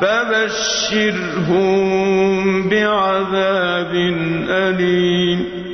فَبَشِّرْهُم بِعَذَابٍ أَلِيمٍ.